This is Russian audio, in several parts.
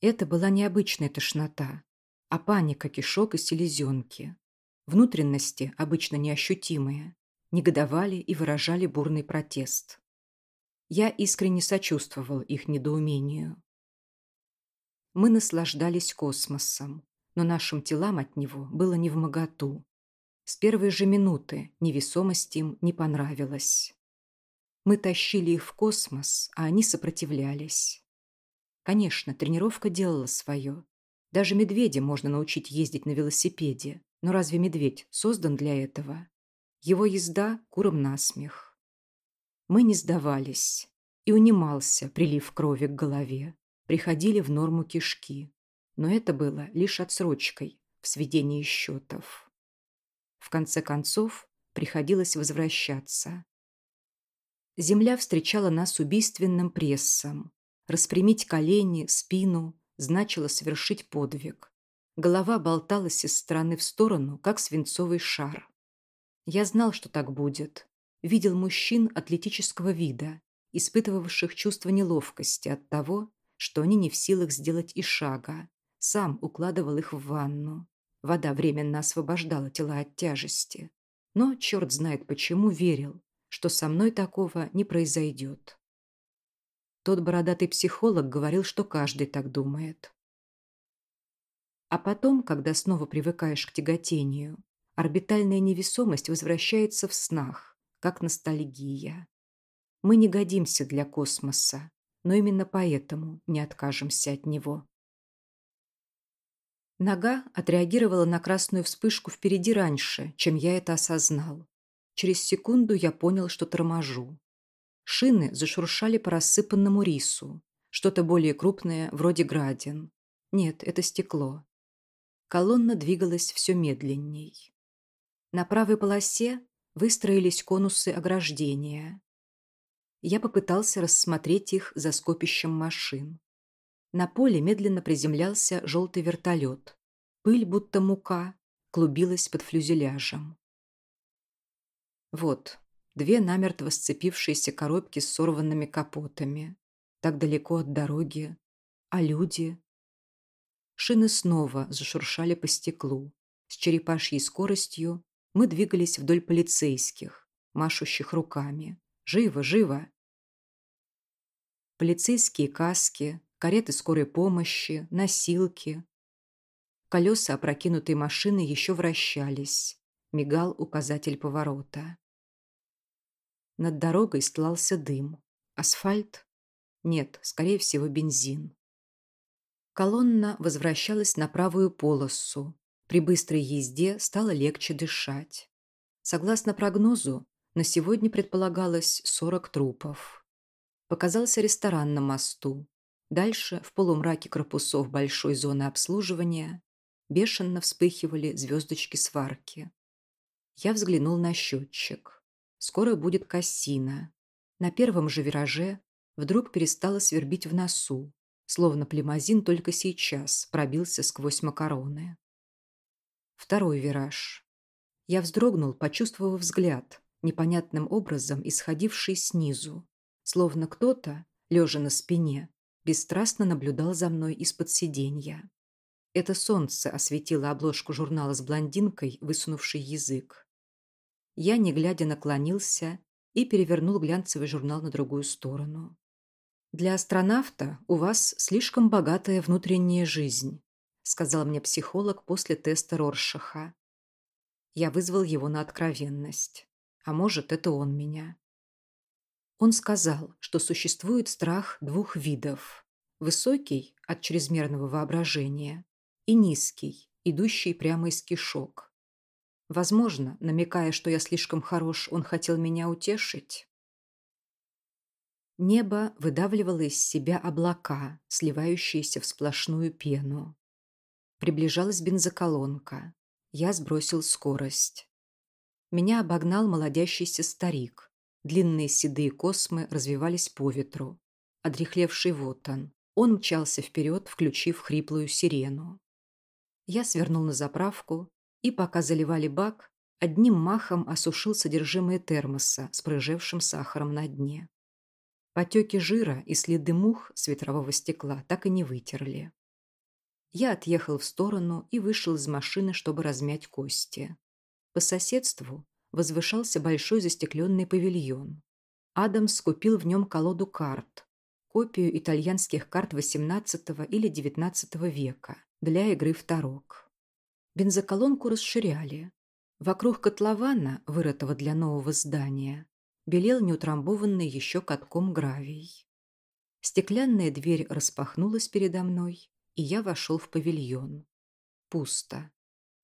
Это была необычная тошнота, а паника кишок и селезенки. Внутренности, обычно неощутимые, негодовали и выражали бурный протест. Я искренне сочувствовал их недоумению. Мы наслаждались космосом, но нашим телам от него было не в моготу. С первой же минуты невесомость им не понравилась. Мы тащили их в космос, а они сопротивлялись. Конечно, тренировка делала свое. Даже медведя можно научить ездить на велосипеде. Но разве медведь создан для этого? Его езда куром насмех. Мы не сдавались. И унимался прилив крови к голове. Приходили в норму кишки. Но это было лишь отсрочкой в сведении счетов. В конце концов, приходилось возвращаться. Земля встречала нас убийственным прессом. Распрямить колени, спину значило совершить подвиг. Голова болталась из стороны в сторону, как свинцовый шар. Я знал, что так будет. Видел мужчин атлетического вида, испытывавших чувство неловкости от того, что они не в силах сделать и шага. Сам укладывал их в ванну. Вода временно освобождала тела от тяжести. Но, черт знает почему, верил, что со мной такого не произойдет. Тот бородатый психолог говорил, что каждый так думает. А потом, когда снова привыкаешь к тяготению, орбитальная невесомость возвращается в снах, как ностальгия. Мы не годимся для космоса, но именно поэтому не откажемся от него. Нога отреагировала на красную вспышку впереди раньше, чем я это осознал. Через секунду я понял, что торможу. Шины зашуршали по рассыпанному рису. Что-то более крупное, вроде градин. Нет, это стекло. Колонна двигалась все медленней. На правой полосе выстроились конусы ограждения. Я попытался рассмотреть их за скопищем машин. На поле медленно приземлялся желтый вертолет. Пыль, будто мука, клубилась под фюзеляжем. Вот, две намертво сцепившиеся коробки с сорванными капотами. Так далеко от дороги. А люди? Шины снова зашуршали по стеклу. С черепашьей скоростью мы двигались вдоль полицейских, машущих руками. Живо, живо! Полицейские каски, кареты скорой помощи, носилки. Колеса опрокинутой машины еще вращались мигал указатель поворота. Над дорогой стлался дым. Асфальт? Нет, скорее всего, бензин. Колонна возвращалась на правую полосу. При быстрой езде стало легче дышать. Согласно прогнозу, на сегодня предполагалось 40 трупов. Показался ресторан на мосту. Дальше, в полумраке корпусов большой зоны обслуживания, бешено вспыхивали звездочки сварки. Я взглянул на счетчик. Скоро будет Кассина. На первом же вираже вдруг перестало свербить в носу, словно племазин только сейчас пробился сквозь макароны. Второй вираж. Я вздрогнул, почувствовав взгляд, непонятным образом исходивший снизу, словно кто-то, лежа на спине, бесстрастно наблюдал за мной из-под сиденья. Это солнце осветило обложку журнала с блондинкой, высунувший язык. Я, не глядя, наклонился и перевернул глянцевый журнал на другую сторону. «Для астронавта у вас слишком богатая внутренняя жизнь», сказал мне психолог после теста Роршаха. Я вызвал его на откровенность. А может, это он меня. Он сказал, что существует страх двух видов. Высокий, от чрезмерного воображения, и низкий, идущий прямо из кишок. Возможно, намекая, что я слишком хорош, он хотел меня утешить. Небо выдавливало из себя облака, сливающиеся в сплошную пену. Приближалась бензоколонка. Я сбросил скорость. Меня обогнал молодящийся старик. Длинные седые космы развивались по ветру. Одрехлевший Вотан. Он мчался вперед, включив хриплую сирену. Я свернул на заправку, и пока заливали бак, одним махом осушил содержимое термоса с прыжевшим сахаром на дне. Потеки жира и следы мух с ветрового стекла так и не вытерли. Я отъехал в сторону и вышел из машины, чтобы размять кости. По соседству возвышался большой застекленный павильон. Адамс купил в нем колоду карт, копию итальянских карт XVIII или XIX века для игры в тарок. Бензоколонку расширяли. Вокруг котлована, вырытого для нового здания, белел неутрамбованный еще катком гравий. Стеклянная дверь распахнулась передо мной, и я вошел в павильон. Пусто.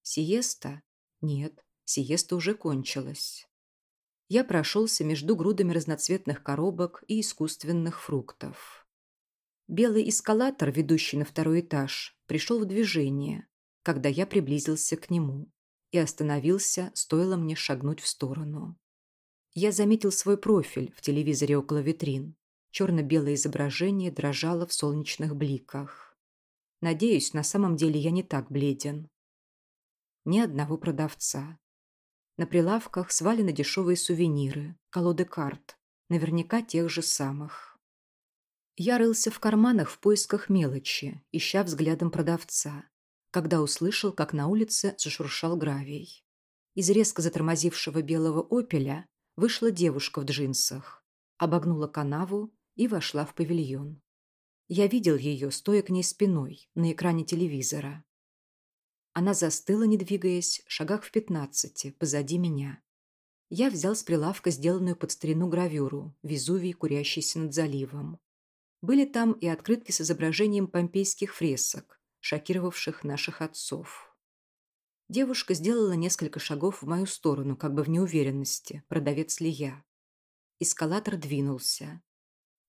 Сиеста? Нет, сиеста уже кончилась. Я прошелся между грудами разноцветных коробок и искусственных фруктов. Белый эскалатор, ведущий на второй этаж, пришел в движение, когда я приблизился к нему и остановился, стоило мне шагнуть в сторону. Я заметил свой профиль в телевизоре около витрин. Черно-белое изображение дрожало в солнечных бликах. Надеюсь, на самом деле я не так бледен. Ни одного продавца. На прилавках свалены дешевые сувениры, колоды карт, наверняка тех же самых. Я рылся в карманах в поисках мелочи, ища взглядом продавца, когда услышал, как на улице зашуршал гравий. Из резко затормозившего белого «Опеля» вышла девушка в джинсах, обогнула канаву и вошла в павильон. Я видел ее, стоя к ней спиной, на экране телевизора. Она застыла, не двигаясь, шагах в пятнадцати, позади меня. Я взял с прилавка сделанную под старину гравюру «Везувий, курящийся над заливом». Были там и открытки с изображением помпейских фресок, шокировавших наших отцов. Девушка сделала несколько шагов в мою сторону, как бы в неуверенности, продавец ли я. Эскалатор двинулся.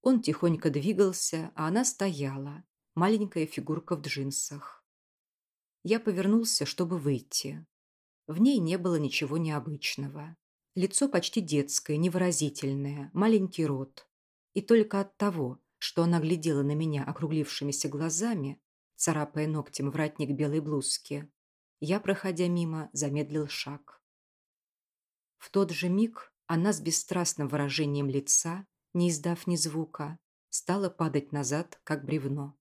Он тихонько двигался, а она стояла, маленькая фигурка в джинсах. Я повернулся, чтобы выйти. В ней не было ничего необычного. Лицо почти детское, невыразительное, маленький рот. И только от того, что она глядела на меня округлившимися глазами, царапая ногтем вратник белой блузки, я, проходя мимо, замедлил шаг. В тот же миг она с бесстрастным выражением лица не издав ни звука, стала падать назад, как бревно.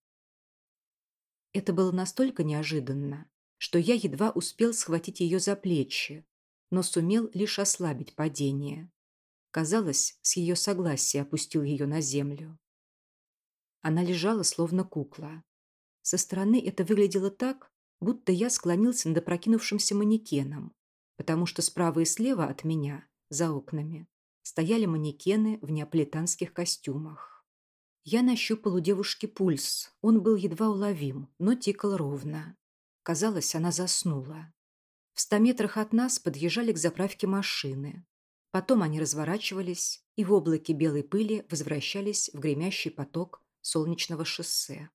Это было настолько неожиданно, что я едва успел схватить ее за плечи, но сумел лишь ослабить падение. Казалось, с ее согласия опустил ее на землю. Она лежала, словно кукла. Со стороны это выглядело так, будто я склонился над опрокинувшимся манекеном, потому что справа и слева от меня, за окнами, стояли манекены в неаполитанских костюмах. Я нащупал у девушки пульс. Он был едва уловим, но тикал ровно. Казалось, она заснула. В ста метрах от нас подъезжали к заправке машины. Потом они разворачивались и в облаке белой пыли возвращались в гремящий поток солнечного шоссе.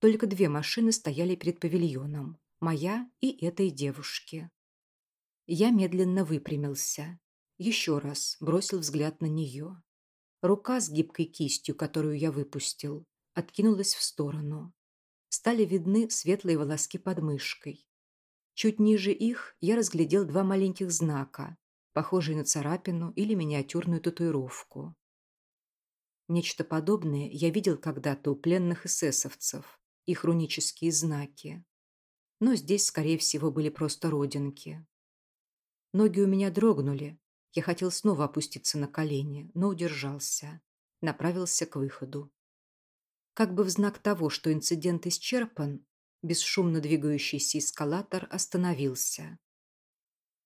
Только две машины стояли перед павильоном. Моя и этой девушки. Я медленно выпрямился. Еще раз бросил взгляд на нее. Рука с гибкой кистью, которую я выпустил, откинулась в сторону. Стали видны светлые волоски под мышкой. Чуть ниже их я разглядел два маленьких знака, похожие на царапину или миниатюрную татуировку. Нечто подобное я видел когда-то у пленных эсэсовцев, их рунические знаки. Но здесь, скорее всего, были просто родинки. Ноги у меня дрогнули, я хотел снова опуститься на колени, но удержался. Направился к выходу. Как бы в знак того, что инцидент исчерпан, бесшумно двигающийся эскалатор остановился.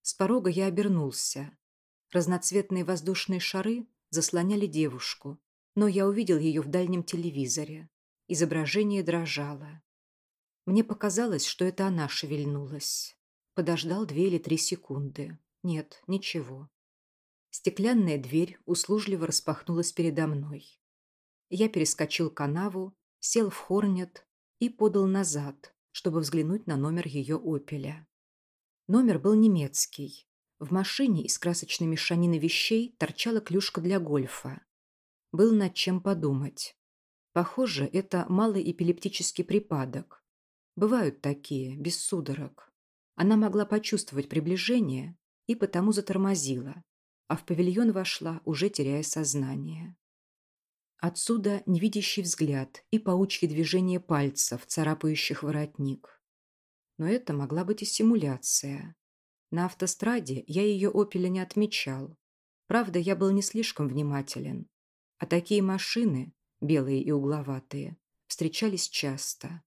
С порога я обернулся. Разноцветные воздушные шары заслоняли девушку, но я увидел ее в дальнем телевизоре. Изображение дрожало. Мне показалось, что это она шевельнулась. Подождал две или три секунды. Нет, ничего. Стеклянная дверь услужливо распахнулась передо мной. Я перескочил канаву, сел в хорнет и подал назад, чтобы взглянуть на номер ее «Опеля». Номер был немецкий. В машине из красочной мешанины вещей торчала клюшка для гольфа. Был над чем подумать. Похоже, это малый эпилептический припадок. Бывают такие, без судорог. Она могла почувствовать приближение и потому затормозила, а в павильон вошла, уже теряя сознание. Отсюда невидящий взгляд и паучьи движения пальцев, царапающих воротник. Но это могла быть и симуляция. На автостраде я ее «Опеля» не отмечал. Правда, я был не слишком внимателен. А такие машины, белые и угловатые, встречались часто.